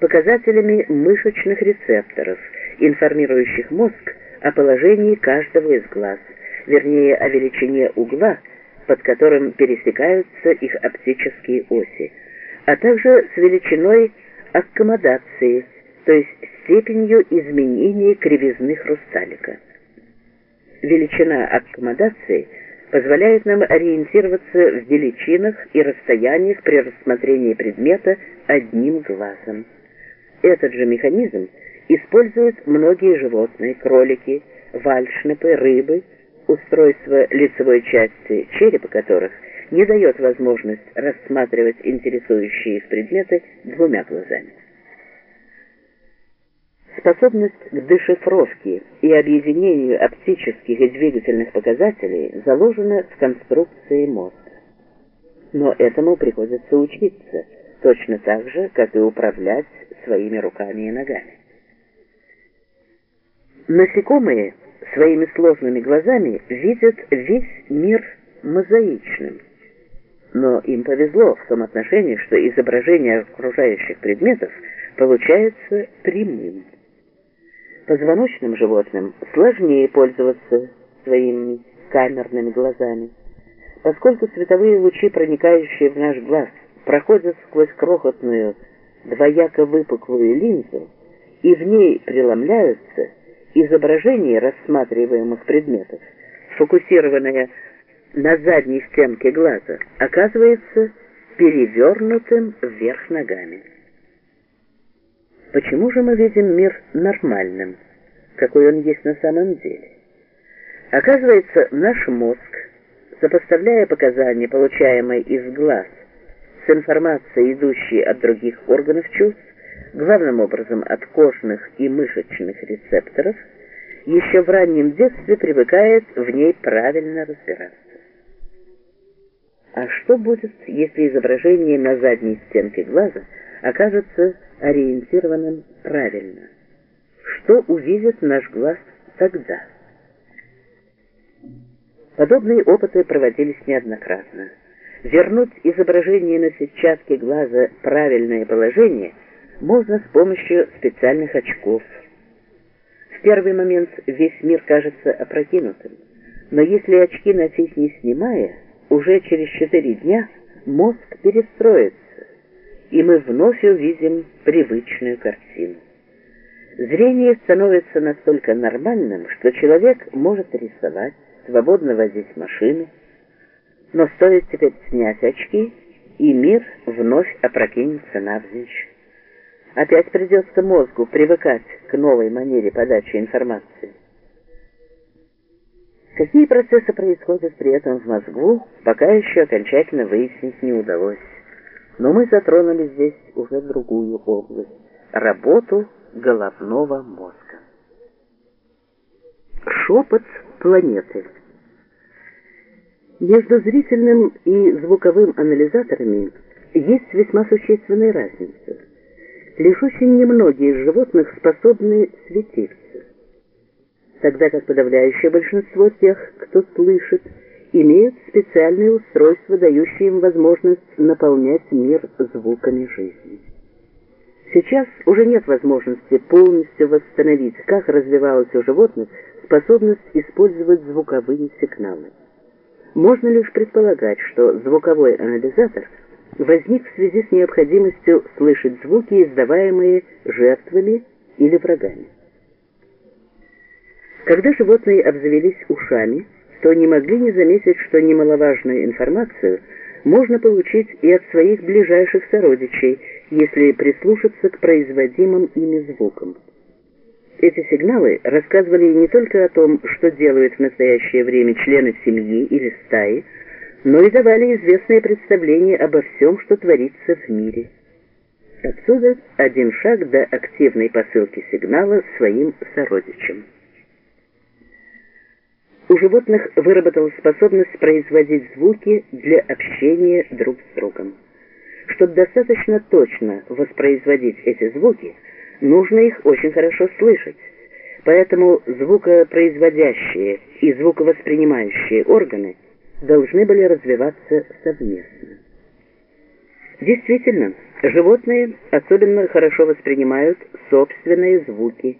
показателями мышечных рецепторов, информирующих мозг о положении каждого из глаз, вернее о величине угла, под которым пересекаются их оптические оси, а также с величиной аккомодации, то есть степенью изменения кривизны хрусталика. Величина аккомодации позволяет нам ориентироваться в величинах и расстояниях при рассмотрении предмета одним глазом. Этот же механизм используют многие животные, кролики, вальшнепы, рыбы, устройство лицевой части черепа которых не дает возможность рассматривать интересующие их предметы двумя глазами. Способность к дешифровке и объединению оптических и двигательных показателей заложена в конструкции мозга. Но этому приходится учиться, точно так же, как и управлять своими руками и ногами. Насекомые своими сложными глазами видят весь мир мозаичным. Но им повезло в том отношении, что изображение окружающих предметов получается прямым. Позвоночным животным сложнее пользоваться своими камерными глазами, поскольку световые лучи, проникающие в наш глаз, проходят сквозь крохотную двояко выпуклую линзу, и в ней преломляются изображения рассматриваемых предметов, сфокусированное на задней стенке глаза, оказывается перевернутым вверх ногами. Почему же мы видим мир нормальным, какой он есть на самом деле? Оказывается, наш мозг, сопоставляя показания, получаемые из глаз, с информацией, идущей от других органов чувств, главным образом от кожных и мышечных рецепторов, еще в раннем детстве привыкает в ней правильно разбираться. А что будет, если изображение на задней стенке глаза окажется ориентированным правильно. Что увидит наш глаз тогда? Подобные опыты проводились неоднократно. Вернуть изображение на сетчатке глаза правильное положение можно с помощью специальных очков. В первый момент весь мир кажется опрокинутым, но если очки носить не снимая, уже через четыре дня мозг перестроится, и мы вновь увидим привычную картину. Зрение становится настолько нормальным, что человек может рисовать, свободно возить машины, но стоит теперь снять очки, и мир вновь опрокинется навзничь. Опять придется мозгу привыкать к новой манере подачи информации. Какие процессы происходят при этом в мозгу, пока еще окончательно выяснить не удалось. Но мы затронули здесь уже другую область – работу головного мозга. Шепот планеты. Между зрительным и звуковым анализаторами есть весьма существенная разница. Лишь очень немногие из животных способны светиться, тогда как подавляющее большинство тех, кто слышит, имеют специальные устройства, дающие им возможность наполнять мир звуками жизни. Сейчас уже нет возможности полностью восстановить, как развивалась у животных способность использовать звуковые сигналы. Можно лишь предполагать, что звуковой анализатор возник в связи с необходимостью слышать звуки, издаваемые жертвами или врагами. Когда животные обзавелись ушами, то не могли не заметить, что немаловажную информацию можно получить и от своих ближайших сородичей, если прислушаться к производимым ими звукам. Эти сигналы рассказывали не только о том, что делают в настоящее время члены семьи или стаи, но и давали известное представление обо всем, что творится в мире. Отсюда один шаг до активной посылки сигнала своим сородичам. У животных выработалась способность производить звуки для общения друг с другом. Чтобы достаточно точно воспроизводить эти звуки, нужно их очень хорошо слышать. Поэтому звукопроизводящие и звуковоспринимающие органы должны были развиваться совместно. Действительно, Животные особенно хорошо воспринимают собственные звуки.